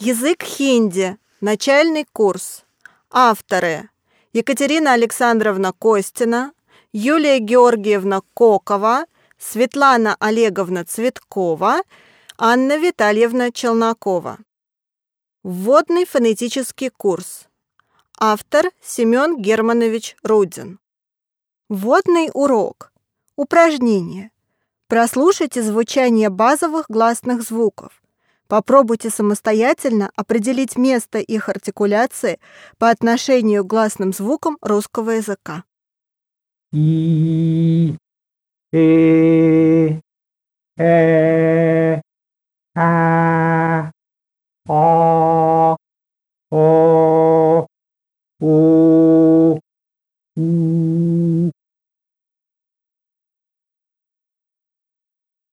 Язык хинди. Начальный курс. Авторы. Екатерина Александровна Костина, Юлия Георгиевна Кокова, Светлана Олеговна Цветкова, Анна Витальевна Челнокова. Вводный фонетический курс. Автор Семен Германович Рудин. Вводный урок. Упражнение. Прослушайте звучание базовых гласных звуков. Попробуйте самостоятельно определить место их артикуляции по отношению к гласным звукам русского языка. И, э, э, а, о, о, у.